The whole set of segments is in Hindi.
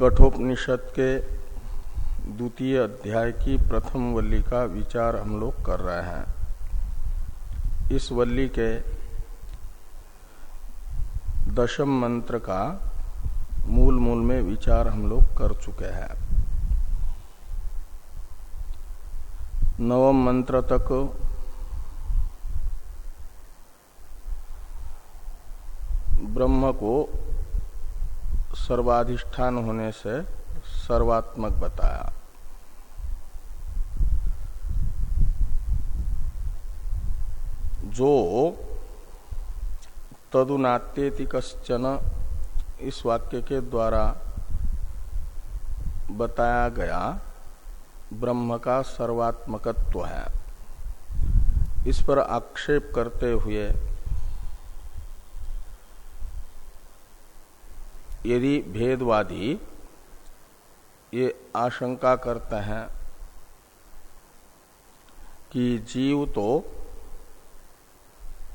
कठोपनिषद के द्वितीय अध्याय की प्रथम वल्ली का विचार हम लोग कर रहे हैं। इस वल्ली के दशम मंत्र का मूल मूल में विचार हम लोग कर चुके हैं। नवम मंत्र तक ब्रह्म को सर्वाधिष्ठान होने से सर्वात्मक बताया। जो तदुनात्येति कश्चन इस वाक्य के द्वारा बताया गया ब्रह्म का सर्वात्मकत्व है, इस पर आक्षेप करते हुए यदि भेदवादी ये आशंका करते हैं कि जीव तो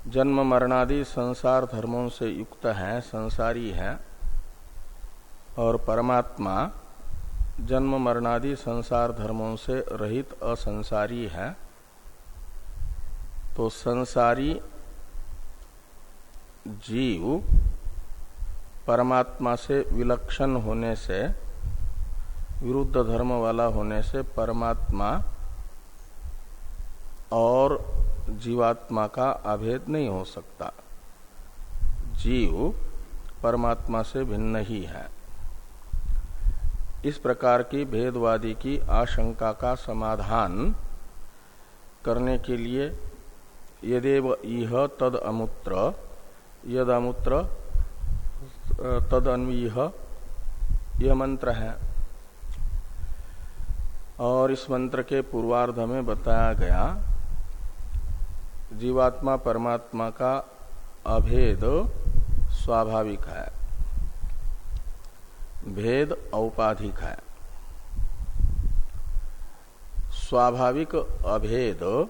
जन्म मरणादि संसार धर्मों से युक्त है, संसारी है, और परमात्मा जन्म मरणादि संसार धर्मों से रहित असंसारी है तो संसारी जीव परमात्मा से विलक्षण होने से, विरुद्ध धर्म वाला होने से परमात्मा और जीवात्मा का अभेद नहीं हो सकता। जीव परमात्मा से भिन्न ही है। इस प्रकार की भेदवादी की आशंका का समाधान करने के लिए यदेव इह तद अमुत्र, यद अमुत्र तद यह मंत्र है। और इस मंत्र के पूर्वार्ध में बताया गया, जीवात्मा परमात्मा का अभेद स्वाभाविक है। भेद औपाधिक है। स्वाभाविक अभेद,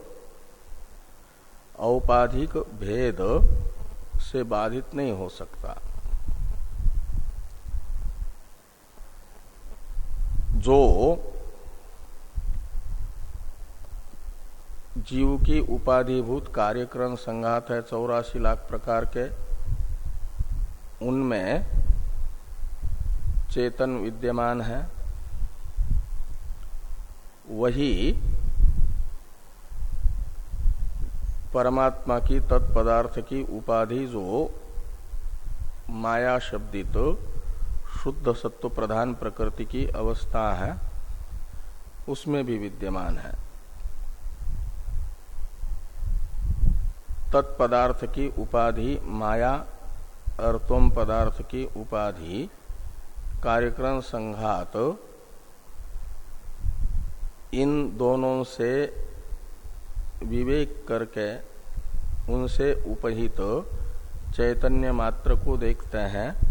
औपाधिक भेद से बाधित नहीं हो सकता। जो जीव की उपाधिभूत कार्यक्रम संघात है, चौरासी लाख प्रकार के, उनमें चेतन विद्यमान है। वही परमात्मा की तत्पदार्थ की उपाधि जो माया शब्दित तो शुद्ध सत्व प्रधान प्रकृति की अवस्था है, उसमें भी विद्यमान है। तत्पदार्थ की उपाधि माया और तुम पदार्थ की उपाधि कार्यक्रम संघात, इन दोनों से विवेक करके उनसे उपहित चैतन्य मात्र को देखते हैं।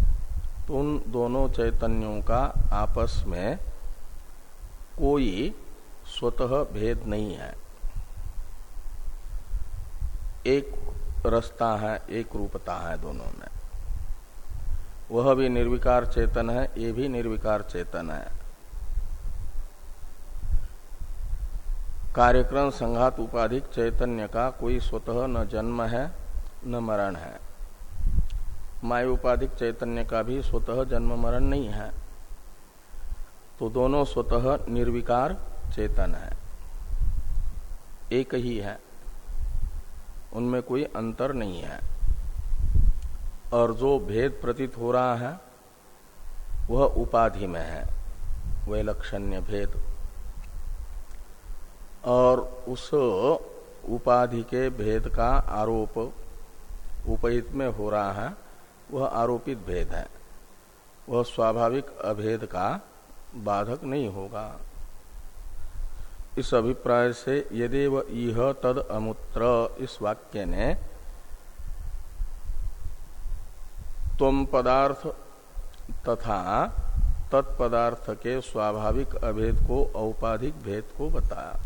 तो उन दोनों चैतन्यों का आपस में कोई स्वतः भेद नहीं है। एक रस्ता है, एक रूपता है दोनों में। वह भी निर्विकार चेतन है, ये भी निर्विकार चेतन है। कार्यक्रम संघात उपाधिक चैतन्य का कोई स्वतः न जन्म है, न मरण है। माय उपाधिक चैतन्य का भी स्वतः जन्म मरण नहीं है। तो दोनों स्वतः निर्विकार चेतन है। एक ही है। उनमें कोई अंतर नहीं है। और जो भेद प्रतीत हो रहा है, वह उपाधि में है। वह लक्षण्य भेद। और उस उपाधि के भेद का आरोप उपहित में हो रहा है। वह आरोपित भेद है। वह स्वाभाविक अभेद का बाधक नहीं होगा। इस अभिप्राय से यदेव इह तद अमुत्र, इस वाक्य ने तुम पदार्थ तथा तत्पदार्थ के स्वाभाविक अभेद को, औपाधिक भेद को बताया।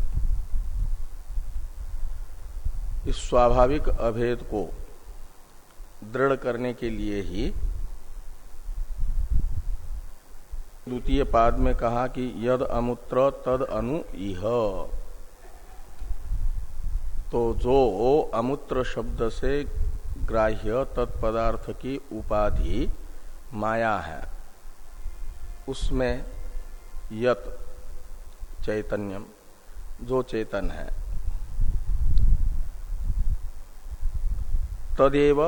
इस स्वाभाविक अभेद को दृढ़ करने के लिए ही द्वितीय पाद में कहा कि यद अमूत्र तद अनु इह। तो जो अमूत्र शब्द से ग्राह्य तत्पदार्थ की उपाधि माया है, उसमें यत चैतन्यम, जो चेतन है, तदेव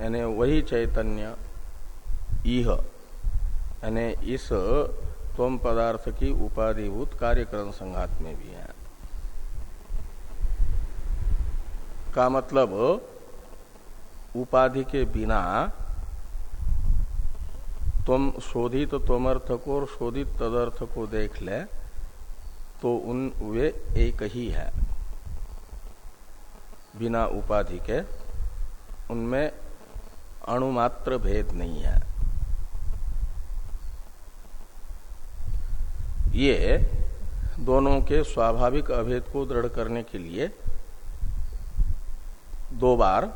यानी वही चैतन्य, इह, यानी इस तम पदार्थ की उपाधिभूत कार्यक्रम संघात में भी है। का मतलब उपाधि के बिना तुम शोधित तमर्थ को और शोधित तदर्थ को देख ले तो उन, वे एक ही है। बिना उपाधि के, उनमें अणुमात्र भेद नहीं है। ये दोनों के स्वाभाविक अभेद को दृढ़ करने के लिए दो बार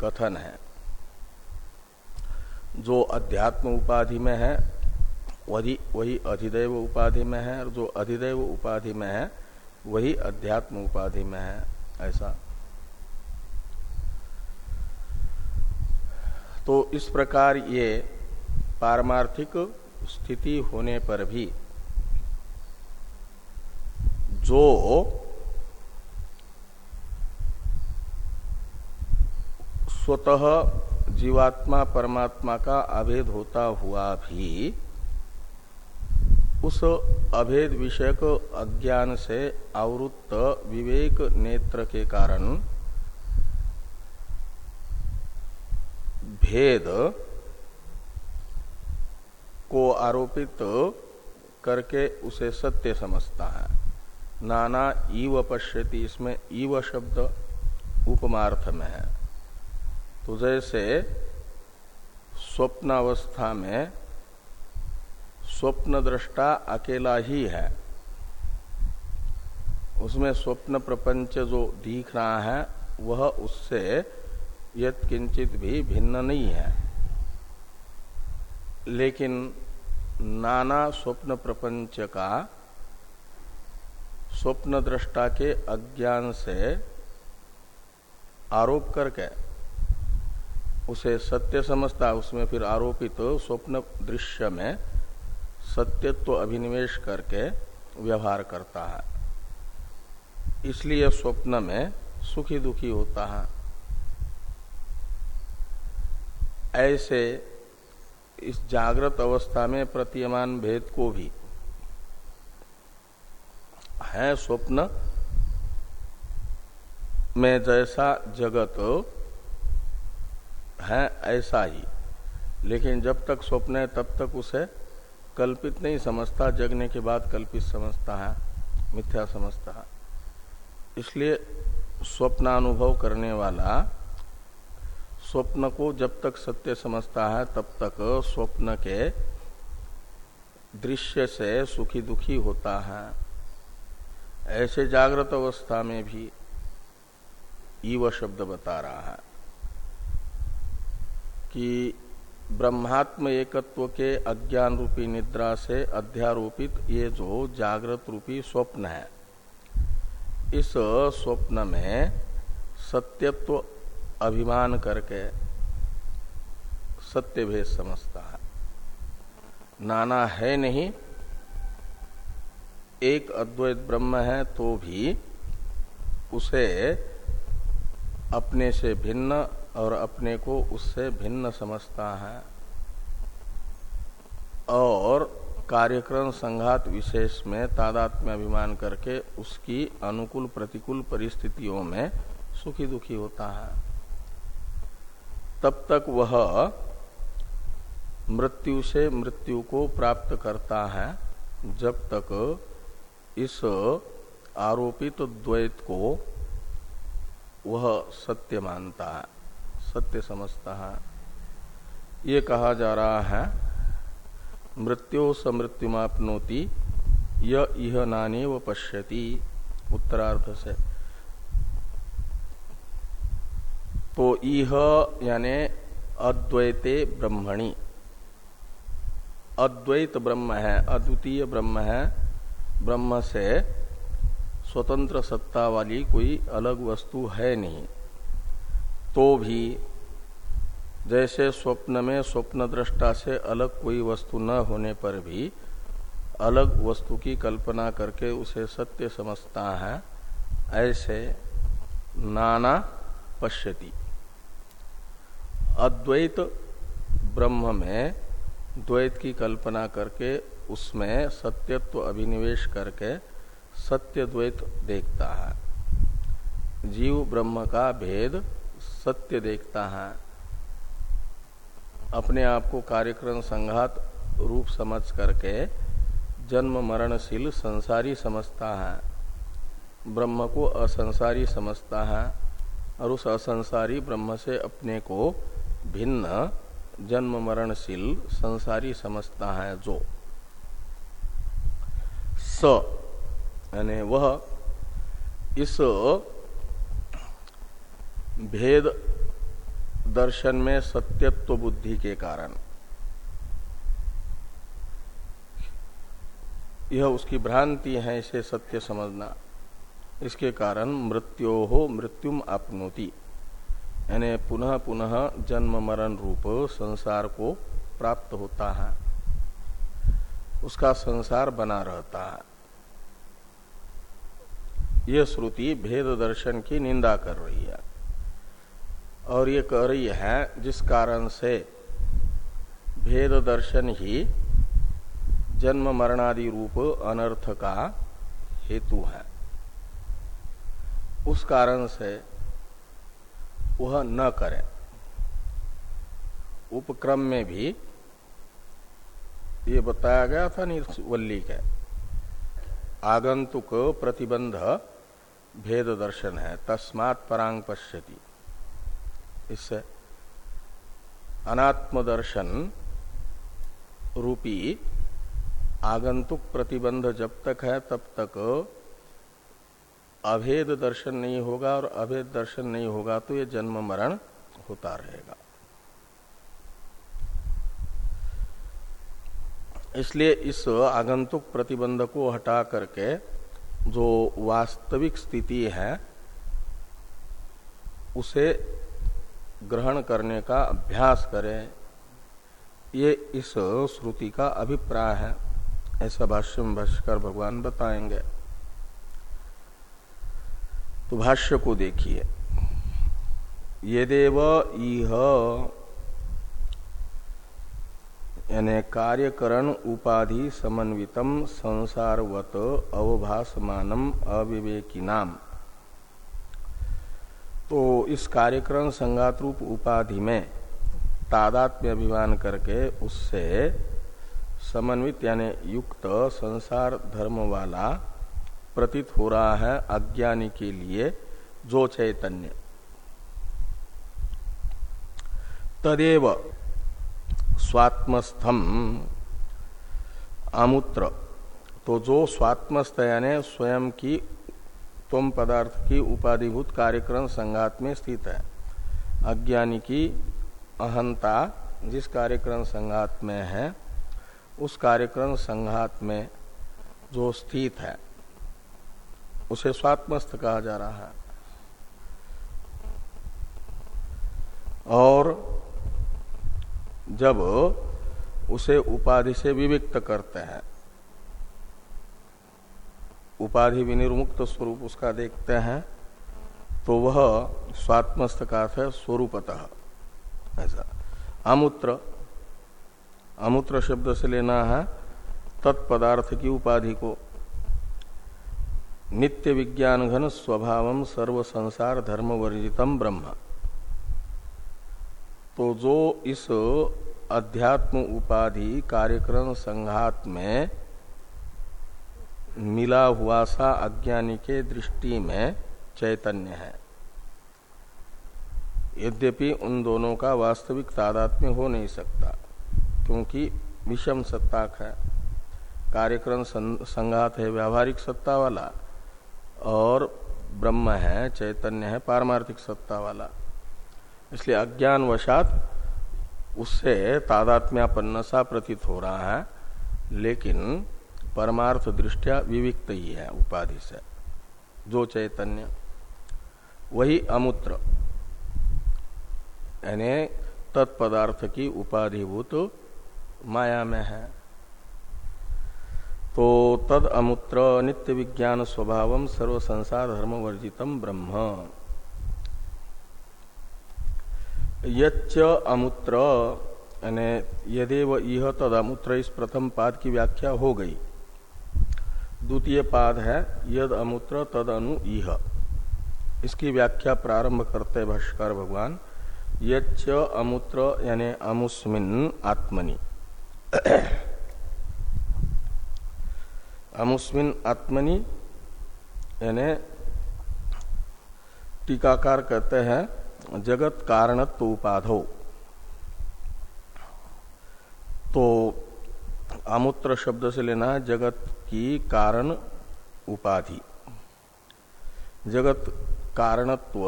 कथन है। जो अध्यात्म उपाधि में है, वही वही अधिदेव उपाधि में है, और जो अधिदेव उपाधि में है, वही अध्यात्म उपाधि में है, ऐसा। तो इस प्रकार ये पारमार्थिक स्थिति होने पर भी जो स्वतः जीवात्मा परमात्मा का अभेद होता हुआ भी उस अभेद विषयक अज्ञान से आवृत्त विवेक नेत्र के कारण भेद को आरोपित करके उसे सत्य समझता है। नाना ईव पश्यति, इसमें ईव शब्द उपमार्थ में है। तो जैसे स्वप्न अवस्था में स्वप्न दृष्टा अकेला ही है। उसमें स्वप्न प्रपंच जो दिख रहा है, वह उससे यत किंचित भी भिन्न नहीं है। लेकिन नाना स्वप्न प्रपंच का स्वप्न दृष्टा के अज्ञान से आरोप करके उसे सत्य समझता, उसमें फिर आरोपित तो स्वप्न दृश्य में सत्यत्व तो अभिनिवेश करके व्यवहार करता है। इसलिए स्वप्न में सुखी दुखी होता है। ऐसे इस जागृत अवस्था में प्रतीयमान भेद को भी है स्वप्न में जैसा जगत है ऐसा ही। लेकिन जब तक स्वप्न है, तब तक उसे कल्पित नहीं समझता। जगने के बाद कल्पित समझता है, मिथ्या समझता है। इसलिए स्वप्नानुभव करने वाला स्वप्न को जब तक सत्य समझता है, तब तक स्वप्न के दृश्य से सुखी दुखी होता है। ऐसे जागृत अवस्था में भी ईव शब्द बता रहा है कि ब्रह्मात्म एकत्व के अज्ञान रूपी निद्रा से अध्यारोपित ये जो जागृत रूपी स्वप्न है, इस स्वप्न में सत्यत्व अभिमान करके सत्य भेद समझता है। नाना है नहीं, एक अद्वैत ब्रह्म है तो भी उसे अपने से भिन्न और अपने को उससे भिन्न समझता है। और कार्यक्रम संघात विशेष में तादात्म्य अभिमान करके उसकी अनुकूल प्रतिकूल परिस्थितियों में सुखी दुखी होता है। तब तक वह मृत्यु से मृत्यु को प्राप्त करता है, जब तक इस आरोपित द्वैत को वह सत्य मानता है, सत्य समझता है। ये कहा जा रहा है, मृत्यो समृत्युमापनोति यह नानी व पश्यति उत्तरार्थ से। तो इह यानि अद्वैते ब्रह्मणि। अद्वैत ब्रह्म है, अद्वितीय ब्रह्म है। ब्रह्म से स्वतंत्र सत्ता वाली कोई अलग वस्तु है नहीं। तो भी जैसे स्वप्न में स्वप्न दृष्टा से अलग कोई वस्तु न होने पर भी अलग वस्तु की कल्पना करके उसे सत्य समझता है, ऐसे नाना पश्यति। अद्वैत ब्रह्म में द्वैत की कल्पना करके उसमें सत्यत्व अभिनिवेश करके सत्य द्वैत देखता है। जीव ब्रह्म का भेद सत्य देखता है। अपने आप को कार्यक्रम संघात रूप समझ करके जन्म मरणशील संसारी समझता है। ब्रह्म को असंसारी समझता है और उस असंसारी ब्रह्म से अपने को भिन्न, जन्म मरणशील, संसारी समझता है जो। स, यानी वह इस भेद दर्शन में सत्यत्व बुद्धि के कारण। यह उसकी भ्रांति है, इसे सत्य समझना। इसके कारण मृत्यो हो मृत्युम आपनोति। यानी पुनः पुनः जन्म मरण रूप संसार को प्राप्त होता है। उसका संसार बना रहता है। यह श्रुति भेद दर्शन की निंदा कर रही है। और ये कह रही है, जिस कारण से भेद दर्शन ही जन्म मरणादि रूप अनर्थ का हेतु है। उस कारण से वह न करें। उपक्रम में भी ये बताया गया था वल्ली के। आगंतुक प्रतिबंध भेद दर्शन है, तस्मात् परांग पश्यति। इससे अनात्म दर्शन रूपी आगंतुक प्रतिबंध जब तक है, तब तक अभेद दर्शन नहीं होगा और अभेद दर्शन नहीं होगा तो ये जन्म मरण होता रहेगा। इसलिए इस आगंतुक प्रतिबंध को हटा करके जो वास्तविक स्थिति है, उसे ग्रहण करने का अभ्यास करें। ये इस श्रुति का अभिप्राय है। ऐसा भाष्य में भाष्कर भगवान बताएँगे। तो भाष्य को देखिए। यदेव इह यानी कार्यकरण उपाधि समन्वितम संसारवत अवभासमानम अविवेकी नाम तो इस कार्यक्रम संगात रूप उपाधि में तादात्म्य अभिमान करके उससे समन्वित यानी युक्त संसार धर्म वाला प्रतीत हो रहा है अज्ञानी के लिए, जो चैतन्य। तदेव स्वात्मस्थम। अमूत्र तो जो स्वात्मस्थ यानी स्वयं की, तुम पदार्थ की उपाधिभूत कार्यक्रम संघात में स्थित है। अज्ञानी की अहंता जिस कार्यक्रम संघात में है, उस कार्यक्रम संघात में जो स्थित है। उसे स्वात्मस्थ कहा जा रहा है। और जब उसे उपाधि से विविक्त करते हैं, उपाधि विनिर्मुक्त स्वरूप उसका देखते हैं तो वह स्वात्मस्थ का अर्थ है स्वरूपतः। ऐसा। अमूत्र अमूत्र शब्द से लेना है तत्पदार्थ की उपाधि को। नित्य विज्ञान घन स्वभाव सर्व संसार धर्म वर्जितम ब्रह्म। तो जो इस अध्यात्म उपाधि कार्यक्रम संघात में मिला हुआ सा अज्ञानी के दृष्टि में चैतन्य है। यद्यपि उन दोनों का वास्तविक तादात्म्य हो नहीं सकता, क्योंकि विषम सत्ताक है। कार्यक्रम संघात है, व्यावहारिक सत्ता वाला। और ब्रह्म है, चैतन्य है, पारमार्थिक सत्ता वाला। इसलिए अज्ञान वशात उससे तादात्म्यापन्न सा प्रतीत हो रहा है, लेकिन परमार्थ दृष्टिया विविक्त ही है उपाधि से। जो चैतन्य, वही अमूत्र, यानी तत्पदार्थ की उपाधिभूत माया में है। तो तद अमूत्र नित्य विज्ञान स्वभाव सर्व संसार धर्म वर्जितम ब्रह्म। यच्च अमूत्र यदेव यह तद अमूत्र इस प्रथम पाद की व्याख्या हो गई। द्वितीय पाद है, यद अमूत्र तद अनु इह। इसकी व्याख्या प्रारंभ करते भाष्कर भगवान। यच्च अमूत्र, यानी अमुस्मिन आत्मनि। अमुस्मिन आत्मनि यानी टीकाकार कहते हैं, जगत कारणत्व उपाधो। तो अमूत्र शब्द से लेना है, जगत की कारण उपाधि। जगत कारणत्व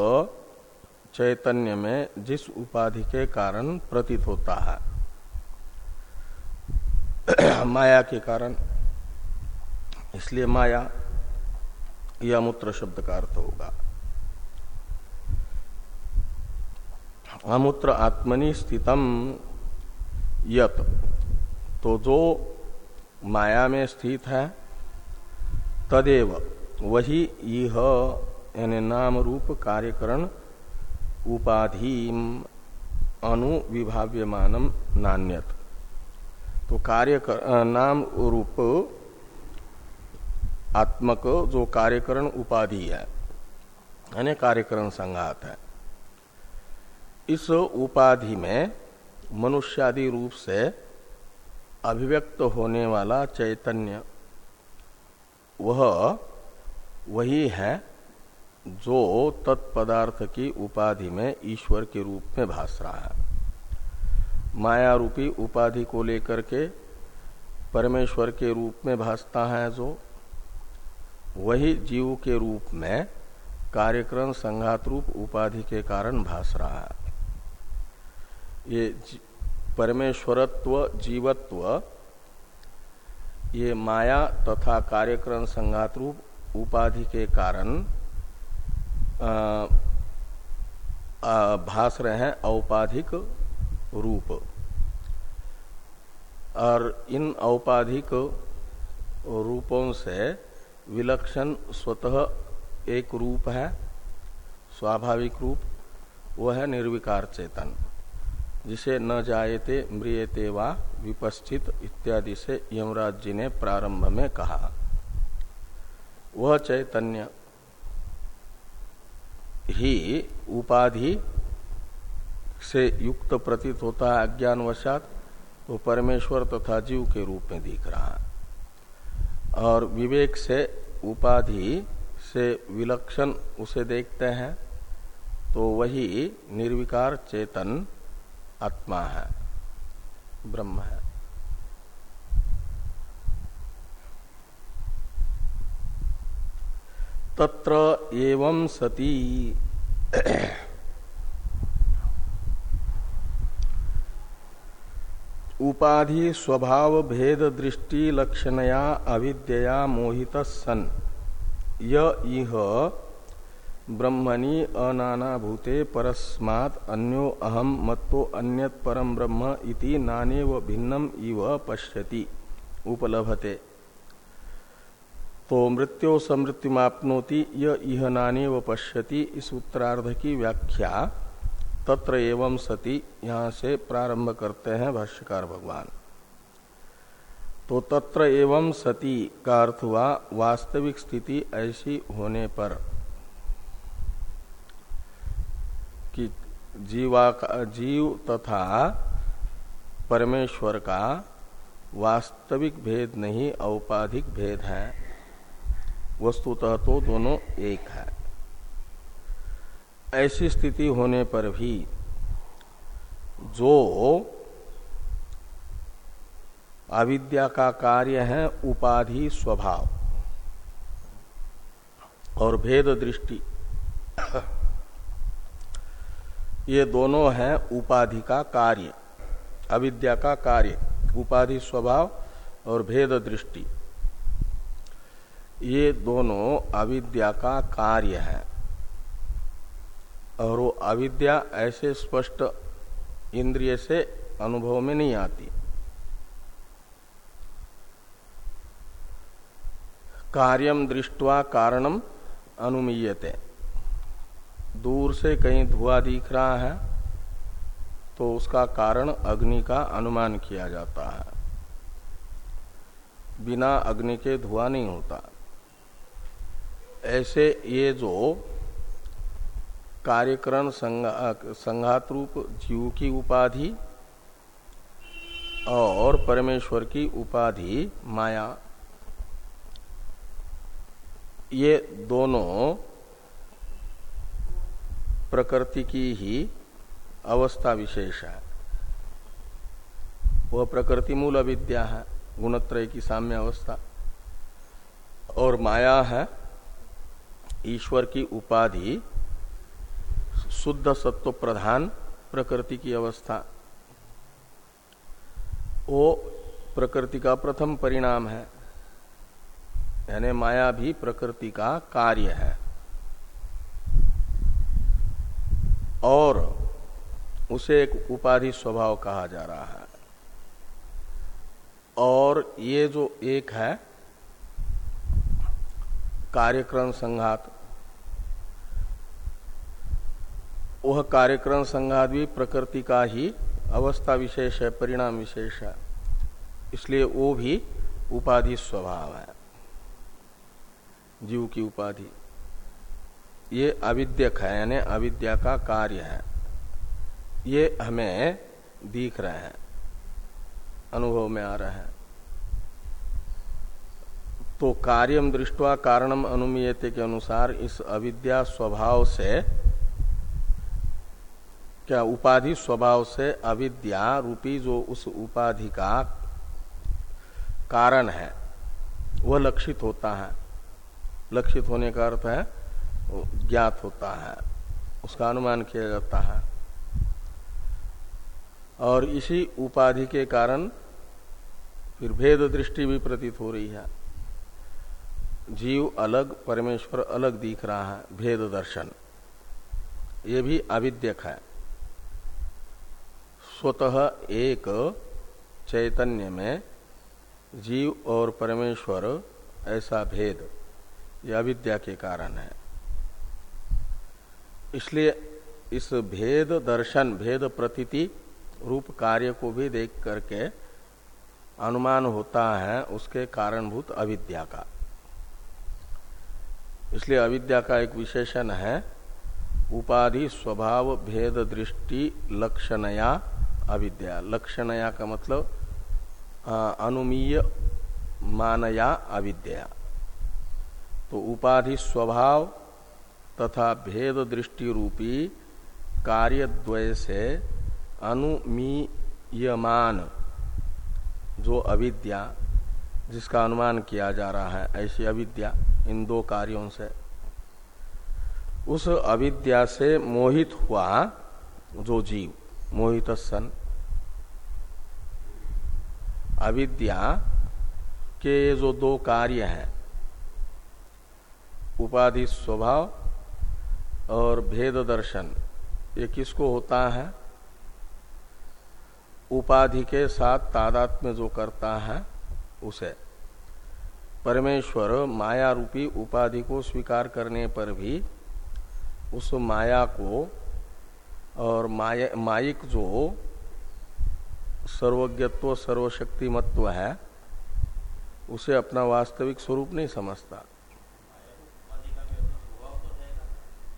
चैतन्य में जिस उपाधि के कारण प्रतीत होता है, माया के कारण इसलिए माया यह मूत्र शब्द का अर्थ होगा। अमूत्र आत्मनि स्थितम यत। तो जो माया में स्थित है, तदेव वही यह यानी नाम रूप कार्यकरण उपाधि अनुविभाव्यमानम नान्यत। तो कार्य नाम रूप आत्मक जो कार्यकरण उपाधि है, यानी कार्यकरण संघात है, इस उपाधि में मनुष्यादि रूप से अभिव्यक्त होने वाला चैतन्य, वह वही है जो तत्पदार्थ की उपाधि में ईश्वर के रूप में भास रहा है। माया रूपी उपाधि को लेकर के परमेश्वर के रूप में भासता है जो वही जीव के रूप में कार्यक्रम संघात रूप उपाधि के कारण भास रहा है। ये परमेश्वरत्व, जीवत्व, ये माया तथा कार्यक्रम संघात रूप उपाधि के कारण भास रहे हैं औपाधिक रूप। और इन औपाधिक रूपों से विलक्षण स्वतः एक रूप है, स्वाभाविक रूप, वह है निर्विकार चेतन। जिसे न जायते मृियते वा विपस्थित इत्यादि से यमराज जी ने प्रारंभ में कहा। वह चैतन्य ही उपाधि से युक्त प्रतीत होता है, अज्ञानवशात, वो परमेश्वर तथा जीव के रूप में दिख रहा है। और विवेक से उपाधि से विलक्षण उसे देखते हैं तो वही निर्विकार चेतन आत्मा है, ब्रह्म है। तत्र एवं सती। उपाधि स्वभाव भेद दृष्टि लक्षणया अविद्या मोहित सन। यह ब्रह्मणि अनाना भूते परस्मात् अन्यो अहम मत्तो अन्यत परम ब्रह्म इति नानेव भिन्नम इव पश्यति। उपलभते। तो मृत्यो समृत्युमापनोति यह नानेव पश्यति इस उत्तरार्ध की व्याख्या। तत्र एवं सती, यहाँ से प्रारंभ करते हैं भाष्यकार भगवान। तो तत्र एवं सती का अर्थ हुआ वास्तविक स्थिति ऐसी होने पर कि जीवा का, जीव तथा परमेश्वर का वास्तविक भेद नहीं, औपाधिक भेद है। वस्तुतः तो दोनों एक है। ऐसी स्थिति होने पर भी जो अविद्या का कार्य है, उपाधि स्वभाव और भेद दृष्टि, ये दोनों हैं उपाधि का कार्य, अविद्या का कार्य, उपाधि स्वभाव और भेद दृष्टि। ये दोनों अविद्या का कार्य है। और वो अविद्या ऐसे स्पष्ट इंद्रिय से अनुभव में नहीं आती। कार्यम दृष्टवा कारणम अनुमीयते। दूर से कहीं धुआँ दिख रहा है तो उसका कारण अग्नि का अनुमान किया जाता है। बिना अग्नि के धुआँ नहीं होता। ऐसे ये जो कार्यकरण संघात रूप जीव की उपाधि और परमेश्वर की उपाधि माया। ये दोनों प्रकृति की ही अवस्था विशेष है। वह प्रकृति मूल अविद्या है, गुणत्रय की साम्य अवस्था। और माया है, ईश्वर की उपाधि शुद्ध सत्व प्रधान प्रकृति की अवस्था। वो प्रकृति का प्रथम परिणाम है। यानी माया भी प्रकृति का कार्य है। और उसे एक उपाधि स्वभाव कहा जा रहा है। और ये जो एक है, कार्यक्रम संघात वह कार्यक्रम संघात भी प्रकृति का ही अवस्था विशेष है, परिणाम विशेष है। इसलिए वो भी उपाधि स्वभाव है। जीव की उपाधि। ये अविद्यक है, यानी अविद्या का कार्य है। ये हमें दिख रहे हैं, अनुभव में आ रहे हैं। तो कार्यम दृष्टवा कारणम अनुमीयते के अनुसार इस अविद्या स्वभाव से क्या उपाधि स्वभाव से अविद्या रूपी जो उस उपाधि का कारण है, वह लक्षित होता है। लक्षित होने का अर्थ है, ज्ञात होता है, उसका अनुमान किया जाता है। और इसी उपाधि के कारण फिर भेद दृष्टि भी प्रतीत हो रही है। जीव अलग, परमेश्वर अलग दिख रहा है, भेद दर्शन। ये भी अविद्यक है। स्वतः एक चैतन्य में जीव और परमेश्वर, ऐसा भेद यह अविद्या के कारण है। इसलिए इस भेद दर्शन, भेद प्रतीति रूप कार्य को भी देख करके अनुमान होता है, उसके कारणभूत अविद्या का। इसलिए अविद्या का एक विशेषण है, उपाधि, स्वभाव, भेद, दृष्टि, लक्षणया अविद्या। लक्षणया का मतलब अनुमीय मानया अविद्या। तो उपाधि स्वभाव तथा भेद दृष्टि रूपी कार्य द्वय से अनुमीयमान, जो अविद्या, जिसका अनुमान किया जा रहा है, ऐसी अविद्या इन दो कार्यों से। उस अविद्या से मोहित हुआ जो जीव। मोहित सन अविद्या के जो दो कार्य हैं, उपाधि स्वभाव और भेद दर्शन, ये किसको होता है? उपाधि के साथ तादात्म्य जो करता है, उसे। परमेश्वर माया रूपी उपाधि को स्वीकार करने पर भी उस माया को और माया माइक जो सर्वज्ञत्व, सर्वशक्तिमत्व है, उसे अपना वास्तविक स्वरूप नहीं समझता।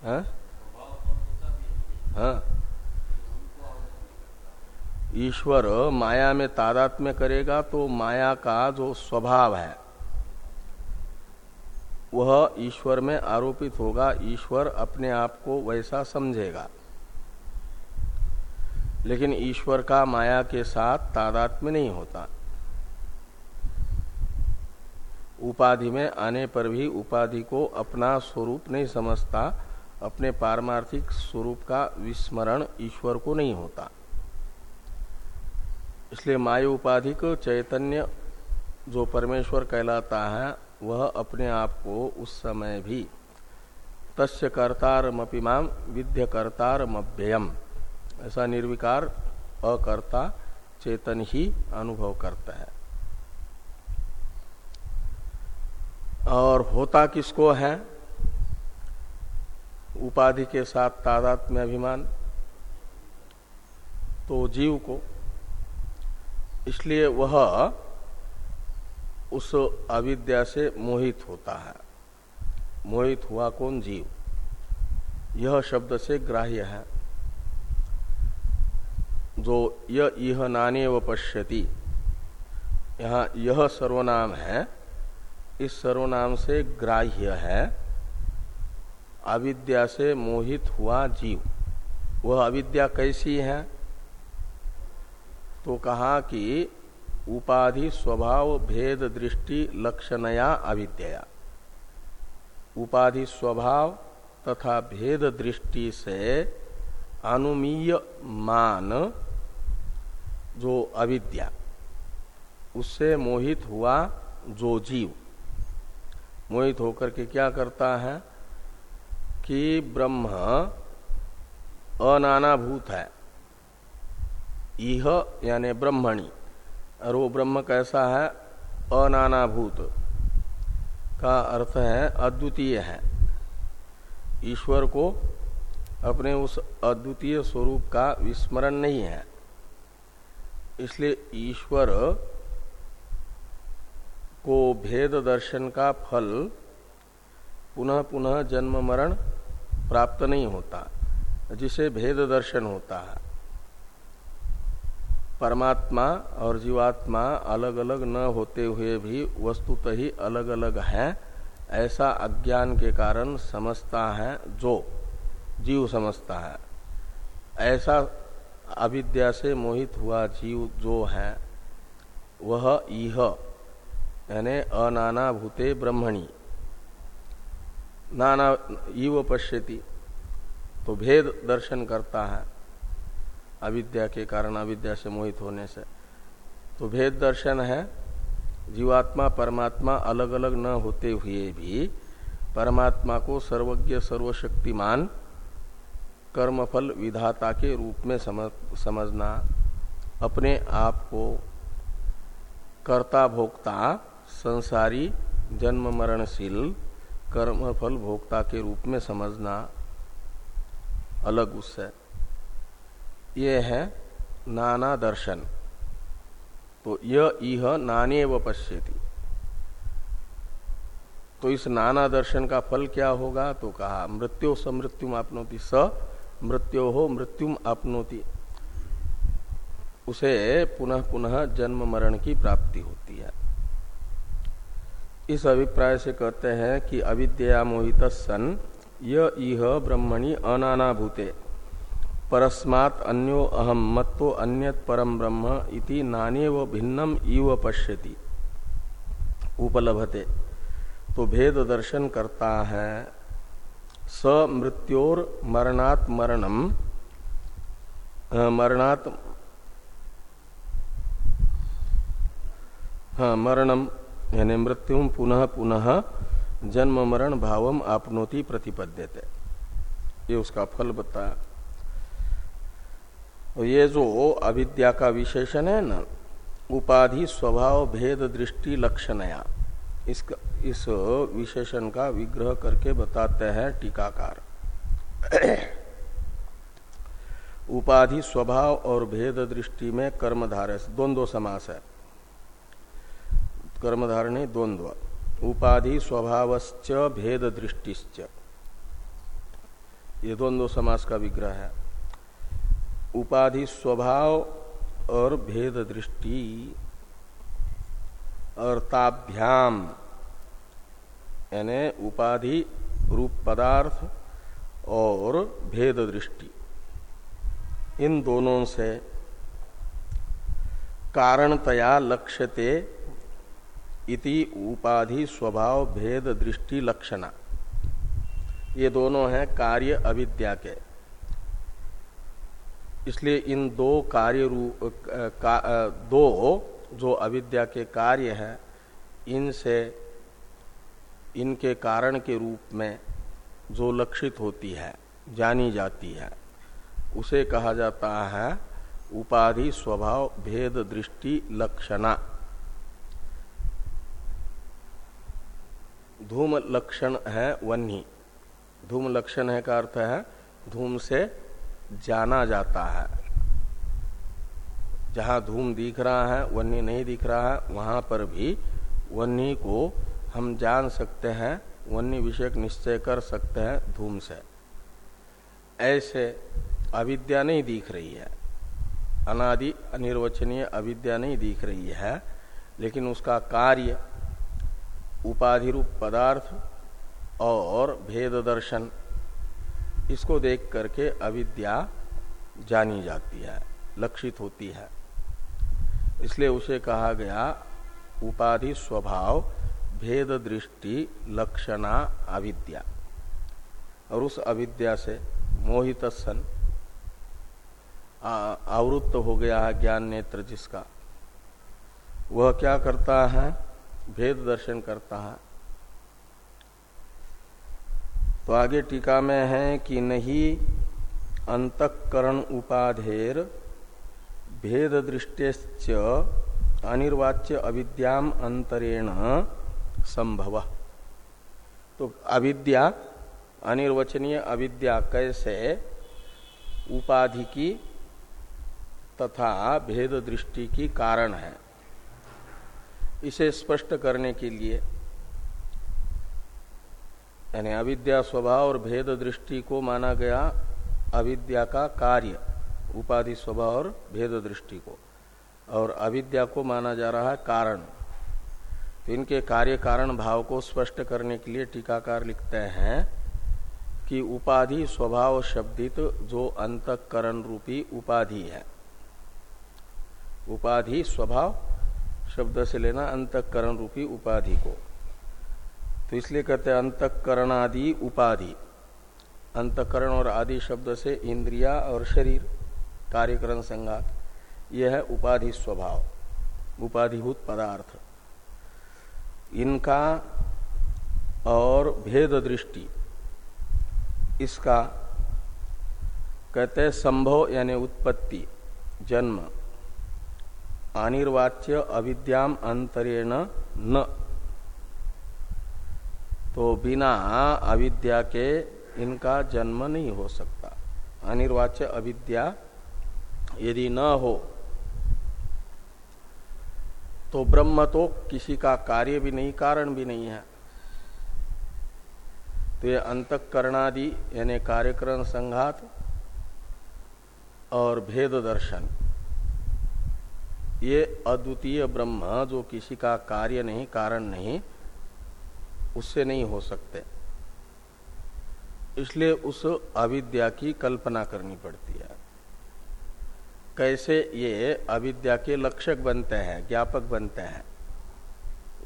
हाँ? हाँ। ईश्वर माया में तादात्म्य करेगा तो माया का जो स्वभाव है, वह ईश्वर में आरोपित होगा। ईश्वर अपने आप को वैसा समझेगा। लेकिन ईश्वर का माया के साथ तादात्म्य नहीं होता। उपाधि में आने पर भी उपाधि को अपना स्वरूप नहीं समझता, अपने पारमार्थिक स्वरूप का विस्मरण ईश्वर को नहीं होता। इसलिए मायु उपाधिक चैतन्य जो परमेश्वर कहलाता है, वह अपने आप को उस समय भी तस्य कर्तारमपि माम विद्य कर्तारमभ्ययम ऐसा निर्विकार, अकर्ता, चेतन ही अनुभव करता है। और होता किसको है? उपाधि के साथ तादात में अभिमान तो जीव को। इसलिए वह उस अविद्या से मोहित होता है। मोहित हुआ कौन? जीव। यह शब्द से ग्राह्य है। जो यह नाने व पश्यति। यहाँ यह सर्वनाम है। इस सर्वनाम से ग्राह्य है। अविद्या से मोहित हुआ जीव। वह अविद्या कैसी है? तो कहा कि उपाधि, स्वभाव, भेद, दृष्टि, लक्षणया अविद्या। उपाधि, स्वभाव तथा भेद दृष्टि से अनुमीय मान जो अविद्या, उससे मोहित हुआ जो जीव। मोहित होकर के क्या करता है कि ब्रह्म अनानाभूत है। यह यानी ब्रह्मणी। और वो ब्रह्म कैसा है? अनानाभूत। का अर्थ है अद्वितीय है। ईश्वर को अपने उस अद्वितीय स्वरूप का विस्मरण नहीं है। इसलिए ईश्वर को भेद दर्शन का फल पुनः पुनः जन्म मरण प्राप्त नहीं होता, जिसे भेद दर्शन होता है। परमात्मा और जीवात्मा अलग अलग न होते हुए भी वस्तुत ही अलग अलग हैं, ऐसा अज्ञान के कारण समझता है जो जीव समझता है। ऐसा अविद्या से मोहित हुआ जीव जो है, वह इह, यानी अनाना भूते ब्रह्मणी। नाना, इव पश्यति तो भेद दर्शन करता है, अविद्या के कारण, अविद्या से मोहित होने से। तो भेद दर्शन है, जीवात्मा, परमात्मा अलग अलग न होते हुए भी, परमात्मा को सर्वज्ञ, सर्वशक्तिमान कर्मफल विधाता के रूप में समझ, समझना, अपने आप को कर्ता भोक्ता संसारी जन्म मरणशील कर्मफल भोक्ता के रूप में समझना अलग उससे। ये है नाना दर्शन। तो यह इह नाने व पश्यति। तो इस नाना दर्शन का फल क्या होगा? तो कहा मृत्यु समृत्यु आपनोति स मृत्यो हो मृत्युम आपनोति। उसे पुनः पुनः जन्म मरण की प्राप्ति होती है। इस अभिप्राय से कहते हैं कि अविद्या मोहित सन यह ब्रह्मणि अनानाभूते, परस्मात् अन्यो अहम मत्तो अन्यत परम ब्रह्म इति नाने व भिन्नम इव पश्यति। उपलभते। तो भेद दर्शन करता है स मृत्योर मरणात् मरणम मरणात् हाँ मरणम, यानी मृत्यु पुनः पुनः जन्म, मरण, भावम आपनोति प्रतिपद्यते। ये उसका फल बताया ये जो अविद्या का विशेषण है ना, उपाधि, स्वभाव, भेद, दृष्टि, लक्षणया। इस इस विशेषण का विग्रह करके बताते हैं टीकाकार। उपाधि, स्वभाव और भेद दृष्टि में कर्मधारय, द्वंद्व समास है। कर्मधारणी द्वंद्व। उपाधि, स्वभावश्च, भेद दृष्टिश्च। ये द्वंद्व समास का विग्रह है। उपाधि, स्वभाव और भेद दृष्टि और ताभ्याम यानी उपाधि रूप पदार्थ और भेद दृष्टि। इन दोनों से कारणतया लक्ष्यते इति उपाधि स्वभाव भेद दृष्टि लक्षणा। ये दोनों हैं कार्य अविद्या के। इसलिए इन दो कार्य रूप का, दो जो अविद्या के कार्य है, इनसे, इनके कारण के रूप में जो लक्षित होती है, जानी जाती है। उसे कहा जाता है उपाधि स्वभाव भेद दृष्टि लक्षणा। धूम लक्षण है वन्नी धूम लक्षण है का अर्थ है, धूम से जाना जाता है। जहाँ धूम दिख रहा है, वन्नी नहीं दिख रहा है, वहाँ पर भी वन्नी को हम जान सकते हैं वन्य विषयक निश्चय कर सकते हैं धूम से। ऐसे अविद्या नहीं दिख रही है। अनादि अनिर्वचनीय अविद्या नहीं दिख रही है, लेकिन उसका कार्य उपाधि रूप पदार्थ और भेद दर्शन, इसको देख करके अविद्या जानी जाती है, लक्षित होती है। इसलिए उसे कहा गया उपाधि स्वभाव, भेद दृष्टि, लक्षणा, अविद्या। और उस अविद्या से मोहित सन आवृत्त हो गया है ज्ञान नेत्र जिसका। वह क्या करता है? भेद दर्शन करता है। तो आगे टीका में है कि नहीं, अंतकरण उपाधेर भेद दृष्टिश्च अनिर्वाच्य अविद्याम अंतरेण संभव। तो अविद्या, अनिर्वचनीय अविद्या कैसे? उपाधि की तथा भेद दृष्टि की कारण है। इसे स्पष्ट करने के लिए, यानी अविद्या स्वभाव और भेद दृष्टि को माना गया अविद्या का कार्य। उपाधि स्वभाव और भेद दृष्टि को। और अविद्या को माना जा रहा है कारण। तो इनके कार्य कारण भाव को स्पष्ट करने के लिए टीकाकार लिखते हैं कि उपाधि स्वभाव शब्दित जो अंतकरण रूपी उपाधि है। उपाधि स्वभाव शब्द से लेना अंतकरण रूपी उपाधि को। तो इसलिए कहते हैं अंतकरणादि उपाधि। अंतकरण और आदि शब्द से इंद्रिया और शरीर। कार्यकरण संघात, यह है उपाधि स्वभाव, उपाधिभूत पदार्थ। इनका और भेद दृष्टि, इसका कहते संभव यानी उत्पत्ति, जन्म, अनिर्वाच्य अविद्याम अंतरेण न। तो बिना अविद्या के इनका जन्म नहीं हो सकता। अनिर्वाच्य अविद्या यदि न हो तो ब्रह्म तो किसी का कार्य भी नहीं, कारण भी नहीं है। तो ये अंतकरणादि, यानी कार्यक्रम संघात और भेद दर्शन, ये अद्वितीय ब्रह्म जो किसी का कार्य नहीं, कारण नहीं, उससे नहीं हो सकते। इसलिए उस अविद्या की कल्पना करनी पड़ती है। कैसे ये अविद्या के लक्षक बनते हैं, ज्ञापक बनते हैं।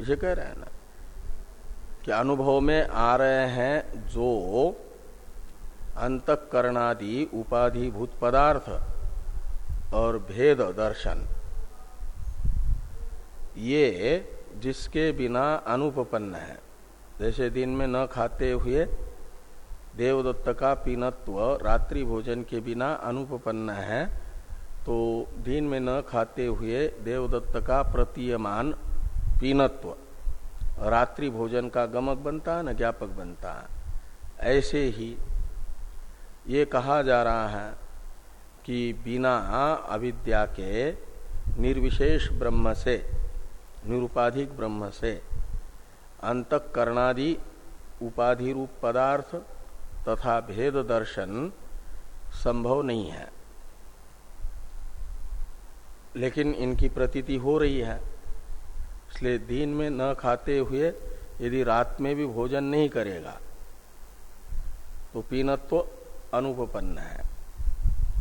इसे कह रहे हैं ना कि अनुभव में आ रहे हैं जो अंतकरणादि उपाधिभूत पदार्थ और भेद दर्शन। ये जिसके बिना अनुपन्न है। जैसे दिन में न खाते हुए देवदत्त का पीनत्व, रात्रि भोजन के बिना अनुपन्न है तो दिन में न खाते हुए देवदत्त का प्रतीयमान पीनत्व। रात्रि भोजन का गमक बनता है न ज्ञापक बनता। है ऐसे ही ये कहा जा रहा है कि बिना अविद्या के, निर्विशेष ब्रह्म से, निरुपाधिक ब्रह्म से, अंतकरणादि उपाधि रूप पदार्थ तथा भेद दर्शन संभव नहीं है। लेकिन इनकी प्रतीति हो रही है। इसलिए दिन में न खाते हुए यदि रात में भी भोजन नहीं करेगा तो पीनत्व तो अनुपन्न है।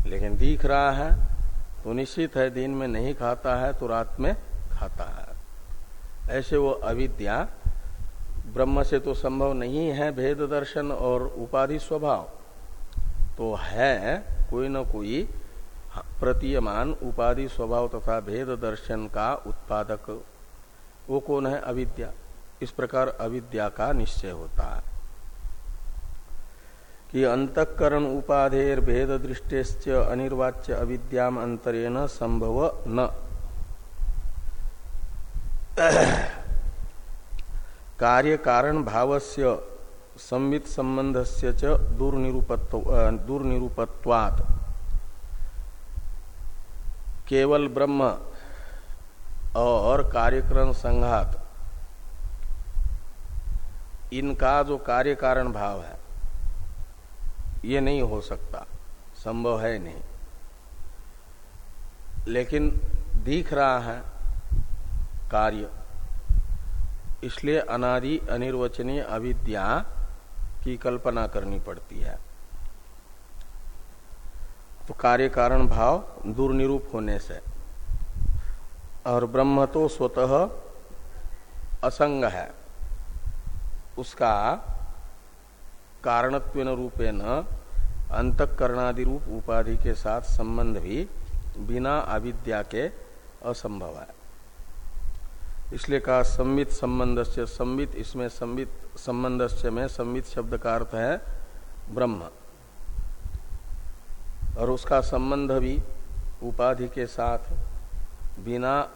लेकिन दिख रहा है तो निश्चित है, दिन में नहीं खाता है तो रात में खाता है। ऐसे वो अविद्या, ब्रह्म से तो संभव नहीं है भेद दर्शन और उपाधि स्वभाव। तो है, कोई न कोई प्रतीयमान उपाधि स्वभाव तथा भेद दर्शन का उत्पादक। वो कौन है? अविद्या। इस प्रकार अविद्या का निश्चय होता है। कि अंतकरण उपाधेर भेद दृष्टेश्च अनिर्वाच्य अविद्याम अंतरेण संभव न। कार्य कारण भावस्य संवित संबंध से दुर्निरूपत्व दुर्निरूपत्वात्। केवल ब्रह्म और कार्यक्रम संघात। इनका जो कार्य कारण भाव है, ये नहीं हो सकता, संभव है नहीं। लेकिन दिख रहा है कार्य। इसलिए अनादि अनिर्वचनीय अविद्या की कल्पना करनी पड़ती है। तो कार्य कारण भाव दुर्निरूप होने से। और ब्रह्म तो स्वतः असंग है। उसका कारणत्व रूपेण अंतकरणादि रूप उपाधि के साथ संबंध भी बिना अविद्या के असंभव है। इसलिए कहा संवित संबंध से संवित इसमें संवित संबंध में संवित शब्द का अर्थ है ब्रह्म। और उसका संबंध भी उपाधि के साथ बिना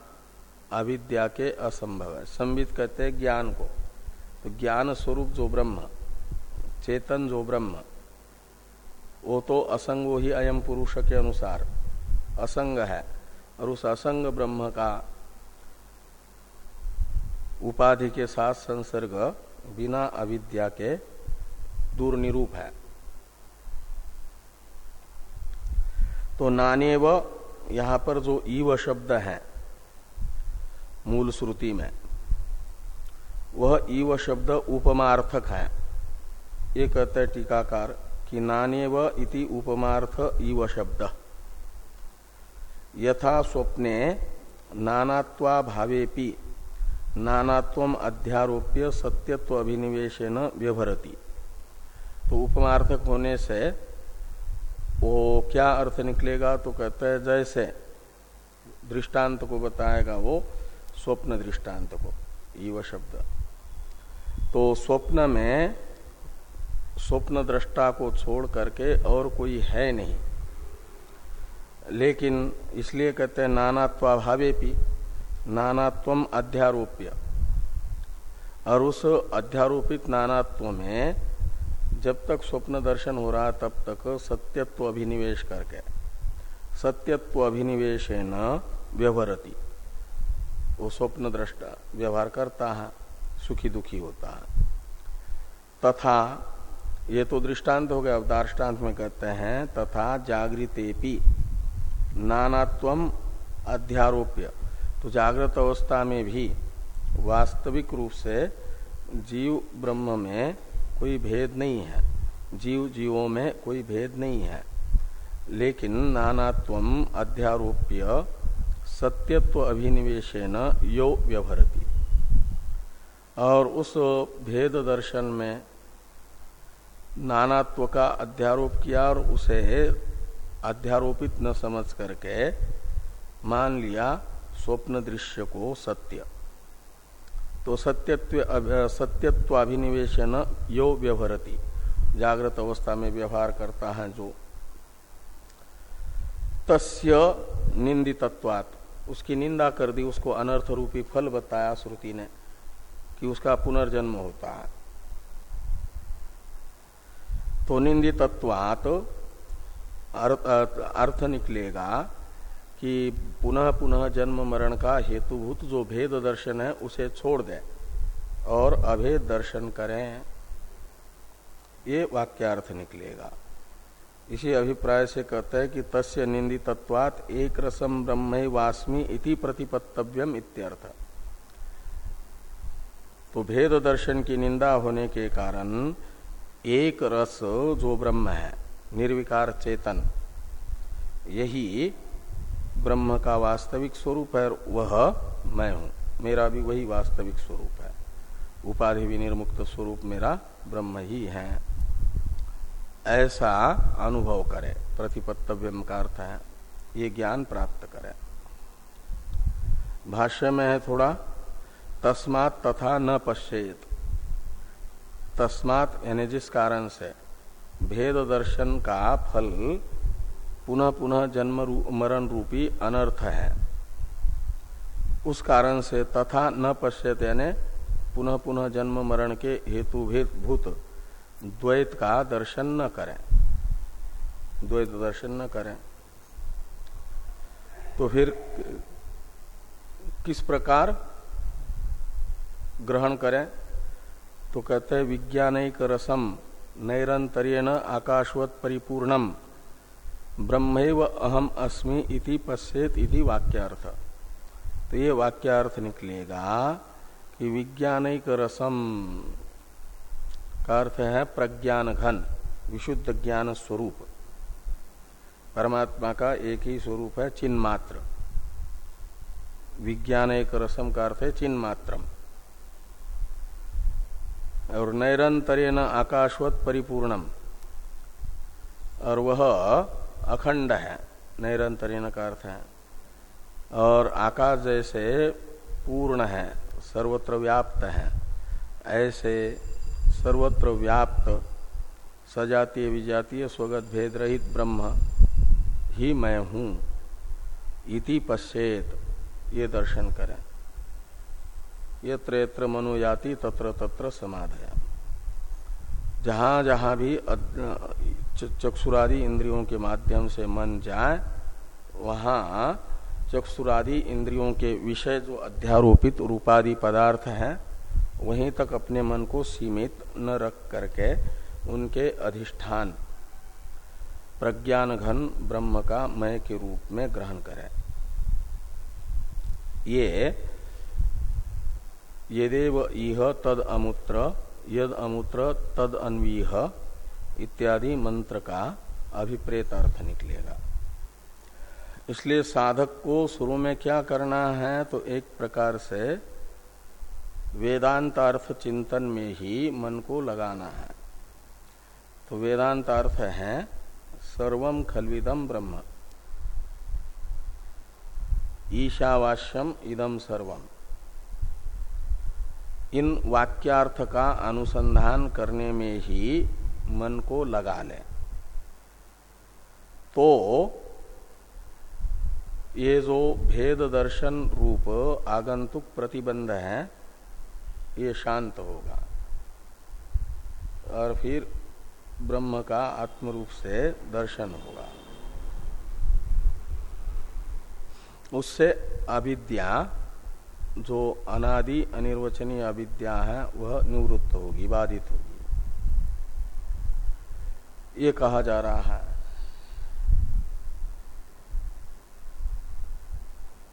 अविद्या के असंभव है। संबित कहते हैं ज्ञान को। तो ज्ञान स्वरूप जो ब्रह्म, चेतन जो ब्रह्म, वो तो असंगो ही अयम पुरुष के अनुसार असंग है। और उस असंग ब्रह्म का उपाधि के साथ संसर्ग बिना अविद्या के दूर निरूप है। तो नानेव यहाँ पर जो ईव शब्द है, मूल श्रुति में, वह ईव शब्द उपमार्थक है। ये कहते टीकाकार कि नानेव इति उपमार्थ ईव शब्द। यथा स्वप्ने नानात्वा भावेपि नानात्व अध्यारोप्य सत्यत्व अभिनिवेशन व्यवहरती। तो उपमार्थक होने से वो क्या अर्थ निकलेगा? तो कहते हैं, जैसे दृष्टांत को बताएगा वो स्वप्न दृष्टांत को, ईव शब्द। तो स्वप्न में स्वप्न दृष्टा को छोड़ करके और कोई है नहीं। लेकिन इसलिए कहते हैं नानात्वाभावे भी नानात्व अध्यारोप्य। और उस अध्यारोपित नानात्व में जब तक स्वप्न दर्शन हो रहा तब तक सत्यत्व अभिनिवेश करके। सत्यत्व अभिनिवेश न व्यवहारती। वो स्वप्न दृष्टा व्यवहार करता है, सुखी दुखी होता है। तथा, ये तो दृष्टांत हो गया, अब दार्टान्त में कहते हैं, तथा जागृतेपि नानात्व अध्यारोप्य। तो जागृत अवस्था में भी वास्तविक रूप से जीव ब्रह्म में कोई भेद नहीं है। जीव जीवों में कोई भेद नहीं है। लेकिन नानात्व अध्यारोप्य सत्यत्व अभिनिवेशन यो व्यवहरती। और उस भेद दर्शन में नानात्व का अध्यारोप किया और उसे अध्यारोपित न समझ करके मान लिया स्वप्न दृश्य को सत्य। तो सत्यत्व सत्यत्वाभिनिवेशन यो व्यवहरती। जागृत अवस्था में व्यवहार करता है जो। तस्य निंदितत्वात्। उसकी निंदा कर दी, उसको अनर्थ रूपी फल बताया श्रुति ने कि उसका पुनर्जन्म होता है। तो निंदितत्वात् अर्थ निकलेगा कि पुनः पुनः जन्म मरण का हेतुभूत जो भेद दर्शन है, उसे छोड़ दें और अभेद दर्शन करें। ये वाक्यार्थ निकलेगा। इसी अभिप्राय से कहते हैं कि तस्य निंदितत्वात एक रसम ब्रह्म वास्मी इति प्रतिपत्तव्यम इत्यर्थ। तो भेद दर्शन की निंदा होने के कारण एक रस जो ब्रह्म है, निर्विकार चेतन, यही ब्रह्म का वास्तविक स्वरूप है वह मैं हूँ। मेरा भी वही वास्तविक स्वरूप है। उपाधि विनिर्मुक्त स्वरूप मेरा ब्रह्म ही है। ऐसा अनुभव करे। प्रतिपत्तव्यम का अर्थ है, ये ज्ञान प्राप्त करे। भाष्य में है थोड़ा, तस्मात तथा न पश्चेत तस्मात यानी जिस कारण से, भेद दर्शन का फल पुनः पुनः जन्म रू, मरण रूपी अनर्थ है। उस कारण से तथा न पश्यत यानी पुनः पुनः जन्म मरण के हेतु भूत द्वैत का दर्शन न करें। द्वैत दर्शन न करें। तो फिर किस प्रकार ग्रहण करें? तो कहते हैं विज्ञानिक रसम नैरंतर्यण आकाशवत परिपूर्णम ब्रह्मैव अहम अस्मि इति पश्चेत इति वाक्यार्थ। तो ये वाक्यार्थ निकलेगा कि विज्ञानिक रसम का अर्थ है प्रज्ञान घन विशुद्ध ज्ञान स्वरूप परमात्मा का एक ही स्वरूप है चिन्ह मात्र विज्ञान एक रसम का अर्थ है चिन्ह मात्रम और नैरंतर्य आकाशवत परिपूर्णम। और वह अखंड है नैरंतर्य का अर्थ है। और आकाश जैसे पूर्ण है, सर्वत्र व्याप्त है। ऐसे सर्वत्र व्याप्त, सजातीय, विजातीय, स्वगत, भेद रहित ब्रह्म ही मैं हूँ। इति पश्चेत ये दर्शन करें। यत्र यत्र मनोयाति तत्र तत्र समाधया जहाँ जहाँ भी चक्षुरादि इंद्रियों के माध्यम से मन जाए, वहाँ चक्षुरादि इंद्रियों के विषय जो अध्यारोपित रूपादि पदार्थ हैं, वहीं तक अपने मन को सीमित न रख करके उनके अधिष्ठान, प्रज्ञान घन ब्रह्म का मय के रूप में ग्रहण करें। ये यदेव इह तद अमूत्र, यद अमूत्र तद अन्वीह इत्यादि मंत्र का अभिप्रेत अर्थ निकलेगा। इसलिए साधक को शुरू में क्या करना है तो एक प्रकार से वेदांत अर्थ चिंतन में ही मन को लगाना है। तो वेदांत अर्थ है सर्वम खलविदम ब्रह्म। ईशावास्यम इदम सर्वम इन वाक्यार्थ का अनुसंधान करने में ही मन को लगा ले। तो ये जो भेद दर्शन रूप आगंतुक प्रतिबंध है, ये शांत होगा। और फिर ब्रह्म का आत्म रूप से दर्शन होगा। उससे अविद्या, जो अनादि अनिर्वचनीय अविद्या है, वह निवृत्त होगी, बाधित होगी। ये कहा जा रहा है।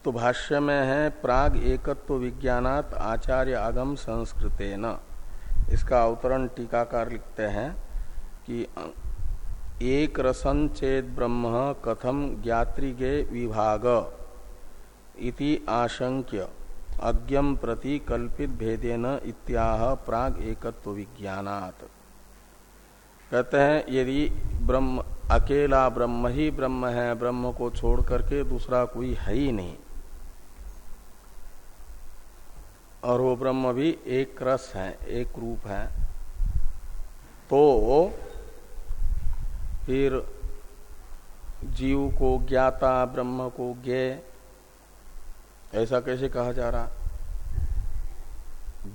तो भाष्य में है, प्राग एकत्व विज्ञानात आचार्य आगम संस्कृते न इसका अवतरण टीकाकार लिखते हैं कि एक रसन चेत ब्रह्म कथम ज्ञात्रिगे विभाग इति आशंक्य। अज्ञम प्रति कल्पित भेदेन इत्याह प्राग एकत्व विज्ञानात। कहते हैं, यदि ब्रह्म, अकेला ब्रह्म ही ब्रह्म है, ब्रह्म को छोड़ करके दूसरा कोई है ही नहीं। और वो ब्रह्म भी एक रस है, एक रूप है। तो फिर जीव को ज्ञाता, ब्रह्म को ज्ञे, ऐसा कैसे कहा जा रहा?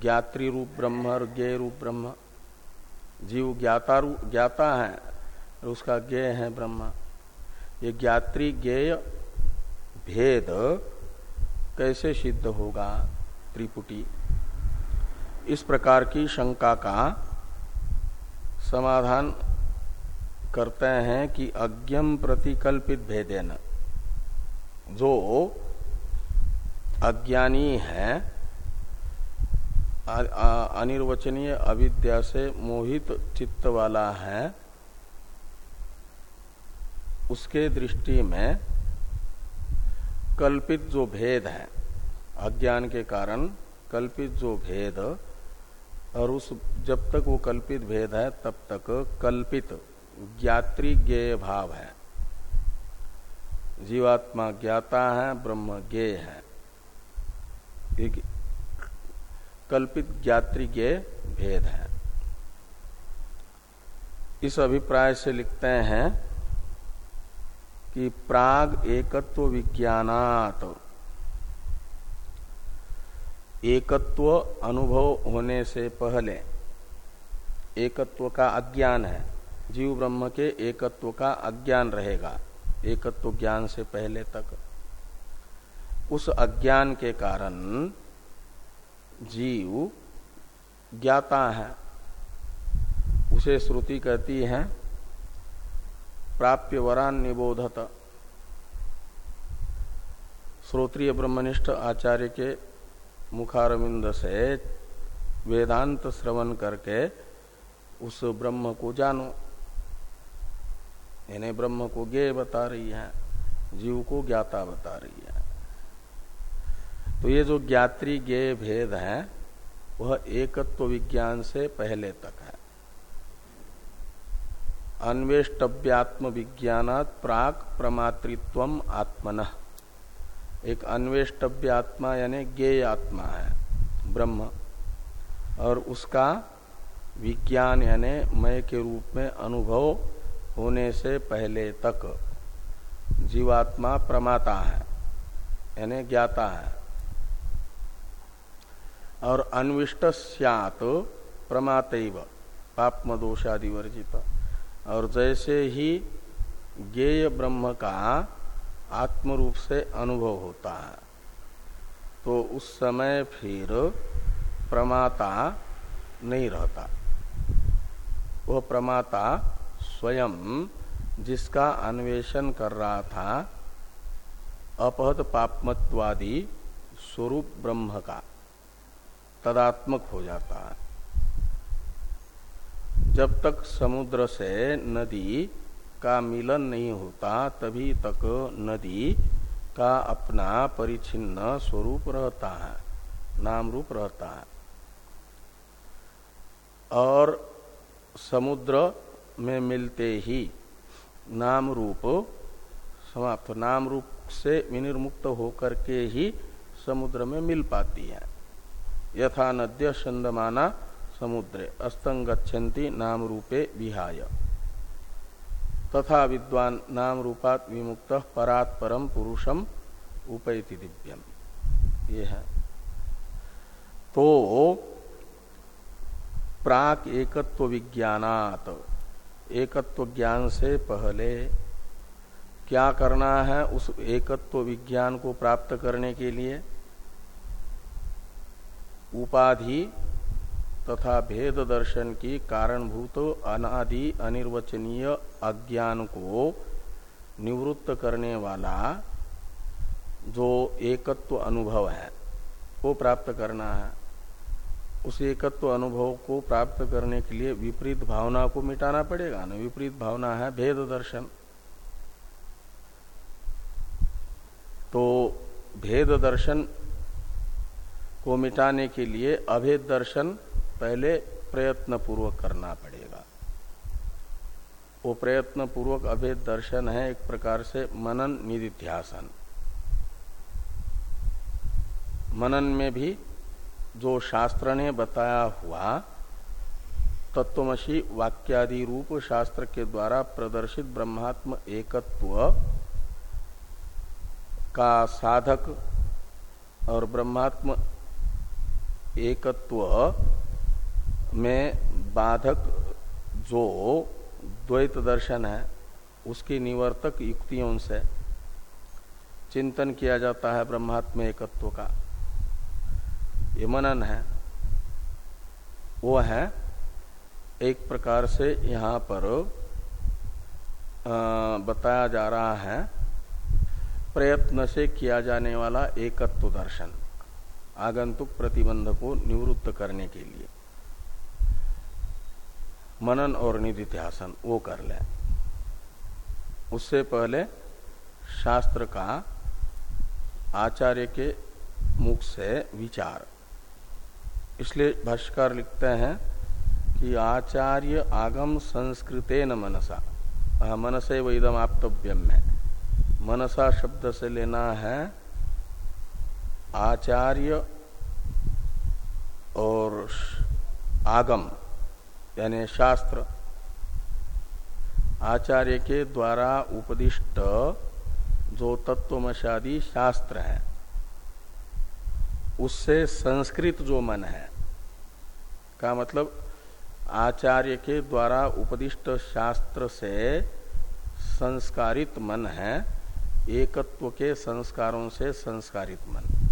ज्ञात्री रूप ब्रह्म और ज्ञ रूप ब्रह्म। जीव ज्ञाता ज्ञाता है उसका ज्ञेय है ब्रह्मा। ये ज्ञात्री ज्ञेय भेद कैसे सिद्ध होगा त्रिपुटी? इस प्रकार की शंका का समाधान करते हैं कि अज्ञम प्रतिकल्पित भेदेन, जो अज्ञानी है अनिर्वचनीय अविद्या से मोहित चित्त वाला है, उसके दृष्टि में कल्पित जो भेद है, अज्ञान के कारण कल्पित जो भेद, और उस, जब तक वो कल्पित भेद है, तब तक कल्पित, ज्ञात्री ज्ञेय भाव है। जीवात्मा ज्ञाता है, ब्रह्म ज्ञेय है एक कल्पित ज्ञात्री ज्ञेय भेद है। इस अभिप्राय से लिखते हैं कि प्राग एकत्व विज्ञानात। एकत्व अनुभव होने से पहले एकत्व का अज्ञान है। जीव ब्रह्म के एकत्व का अज्ञान रहेगा। एकत्व ज्ञान से पहले तक। उस अज्ञान के कारण जीव ज्ञाता है। उसे श्रुति कहती है, प्राप्य वरान निबोधत। श्रोत्रिय ब्रह्मनिष्ठ आचार्य के मुखारविंद से वेदांत श्रवण करके उस ब्रह्म को जानो। इन्हें ब्रह्म को ज्ञे बता रही है, जीव को ज्ञाता बता रही है। तो ये जो ज्ञात्री ज्ञेय भेद है, वह एकत्व विज्ञान से पहले तक है। अन्वेष्टव्यात्म विज्ञानात प्राक प्रमातृत्व आत्मन। एक अन्वेष्टव्य आत्मा यानी ज्ञेय आत्मा है, ब्रह्म। और उसका विज्ञान यानी मय के रूप में अनुभव होने से पहले तक जीवात्मा प्रमाता है, यानी ज्ञाता है। और अन्विष्ट सत प्रमात पापम दोषादि वर्जित और जैसे ही ज्ञेय ब्रह्म का आत्म रूप से अनुभव होता है तो उस समय फिर प्रमाता नहीं रहता। वह प्रमाता स्वयं जिसका अन्वेषण कर रहा था, अपहत पापमत्वादि स्वरूप ब्रह्म का। तदात्मक हो जाता है। जब तक समुद्र से नदी का मिलन नहीं होता, तभी तक नदी का अपना परिचिन्न स्वरूप रहता है नाम रूप रहता है। और समुद्र में मिलते ही नाम रूप समाप्त नाम रूप से विनिर्मुक्त होकर के ही समुद्र में मिल पाती है। यथा नद्य चंदमाना समुद्रे अस्तंगछन्ति नाम रूपे विहाय। तथा विद्वान नाम रूपात विमुक्त परात परम पुरुषम उपैति दिव्यम। ये है। तो प्राक एकत्व विज्ञानात एकत्व ज्ञान से पहले क्या करना है उस एकत्व विज्ञान को प्राप्त करने के लिए? उपाधि तथा भेद दर्शन की कारणभूत अनादि अनिर्वचनीय अज्ञान को निवृत्त करने वाला जो एकत्व अनुभव है, वो प्राप्त करना है। उस एकत्व अनुभव को प्राप्त करने के लिए विपरीत भावना को मिटाना पड़ेगा ना? विपरीत भावना है भेद दर्शन। तो भेद दर्शन को मिटाने के लिए अभेद दर्शन पहले प्रयत्न पूर्वक करना पड़ेगा। वो प्रयत्न पूर्वक अभेद दर्शन है एक प्रकार से मनन निधिध्यासन। मनन में भी जो शास्त्र ने बताया हुआ, तत्वमसी वाक्यादि रूप शास्त्र के द्वारा प्रदर्शित ब्रह्मात्म एकत्व का साधक और ब्रह्मात्म एकत्व में बाधक जो द्वैत दर्शन है, उसकी निवर्तक युक्तियों से चिंतन किया जाता है ब्रह्मात्म एकत्व का। ये मनन है। वो है एक प्रकार से यहाँ पर बताया जा रहा है प्रयत्न से किया जाने वाला एकत्व दर्शन। आगंतुक प्रतिबंध को निवृत्त करने के लिए। मनन और निधिध्यासन, वो कर ले। उससे पहले शास्त्र का, आचार्य के मुख से विचार। इसलिए भाष्कर लिखते हैं कि आचार्य आगम संस्कृते न मनसा। मनसे वैदम आप्तव्यम में मनसा शब्द से लेना है आचार्य और आगम, यानी शास्त्र, आचार्य के द्वारा उपदिष्ट जो तत्वमशादी शास्त्र है, उससे संस्कृत जो मन है, का मतलब आचार्य के द्वारा उपदिष्ट शास्त्र से संस्कारित मन है, एकत्व के संस्कारों से संस्कारित मन।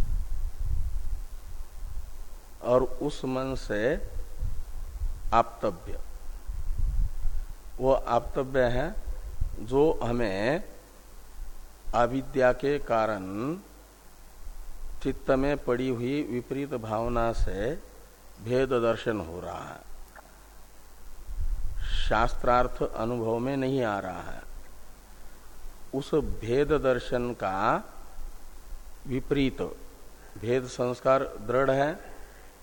और उस मन से आपतव्य। वो आप्तव्य है जो हमें अविद्या के कारण चित्त में पड़ी हुई विपरीत भावना से भेद दर्शन हो रहा है। शास्त्रार्थ अनुभव में नहीं आ रहा है। उस भेद दर्शन का विपरीत भेद संस्कार दृढ़ है।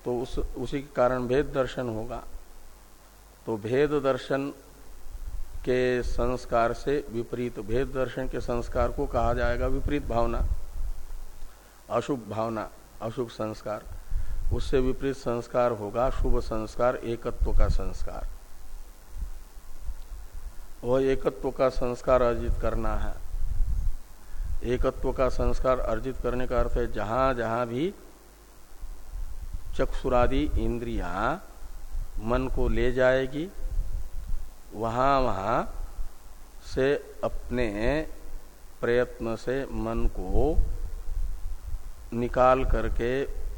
तो उस, उसी के कारण भेद दर्शन होगा। तो भेद दर्शन के संस्कार से विपरीत, भेद दर्शन के संस्कार को कहा जाएगा विपरीत भावना, अशुभ भावना, अशुभ संस्कार। उससे विपरीत संस्कार होगा, शुभ संस्कार, एकत्व का संस्कार। वह एकत्व का संस्कार अर्जित करना है। एकत्व का संस्कार अर्जित करने का अर्थ है, जहाँ जहाँ भी चक्षुरादि इंद्रिया मन को ले जाएगी। वहाँ वहाँ से अपने प्रयत्न से मन को निकाल करके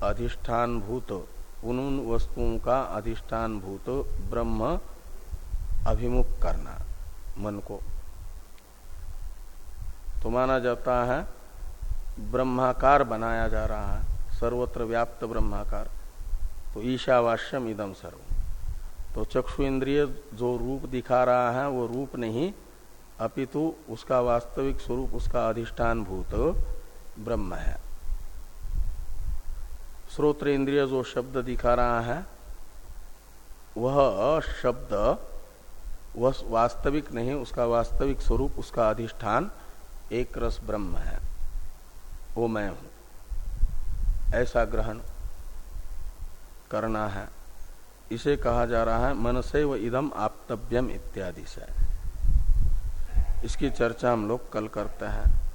अधिष्ठान भूत उन वस्तुओं का अधिष्ठान भूत ब्रह्म अभिमुख करना मन को। तो माना जाता है, ब्रह्माकार बनाया जा रहा है, सर्वत्र व्याप्त ब्रह्माकार। तो ईशावास्यम इदम सर्व। तो चक्षु इंद्रिय जो रूप दिखा रहा है, वो रूप नहीं, अपितु उसका वास्तविक स्वरूप, उसका अधिष्ठान भूत ब्रह्म है। श्रोत्र इंद्रिय जो शब्द दिखा रहा है, वह शब्द, वह वास्तविक नहीं, उसका वास्तविक स्वरूप, उसका अधिष्ठान एक रस ब्रह्म है। वो मैं हूँ। ऐसा ग्रहण करना है। इसे कहा जा रहा है मन से व इदम आपतव्यम इत्यादि से। इसकी चर्चा हम लोग कल करते हैं।